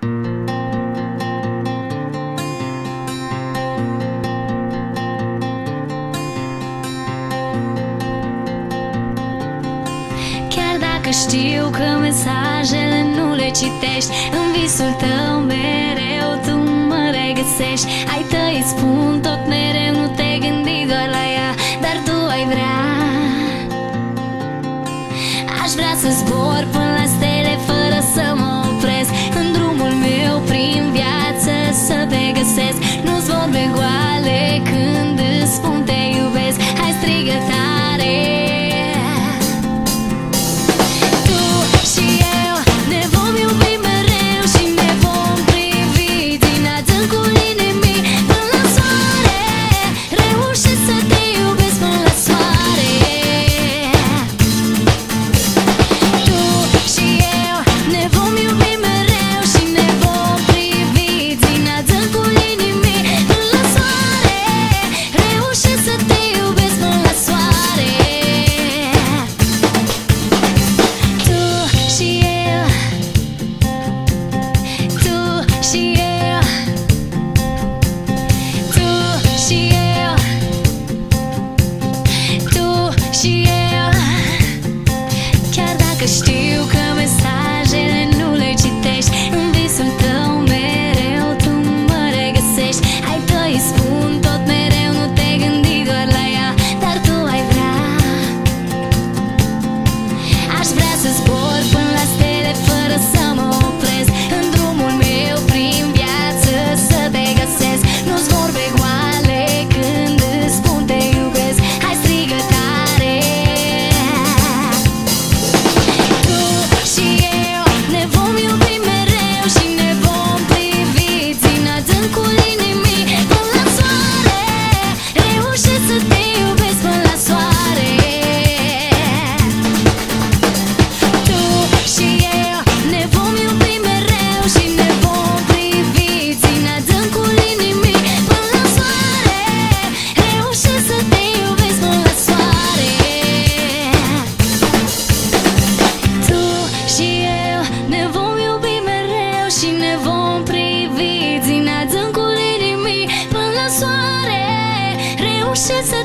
Chiar dacă știu că mesajele nu le citești În visul tău mereu tu mă regăsești. Ai tăi spun tot mereu, nu te gândi doar la ea Dar tu ai vrea. Aș vrea să zbor până majesty. 写字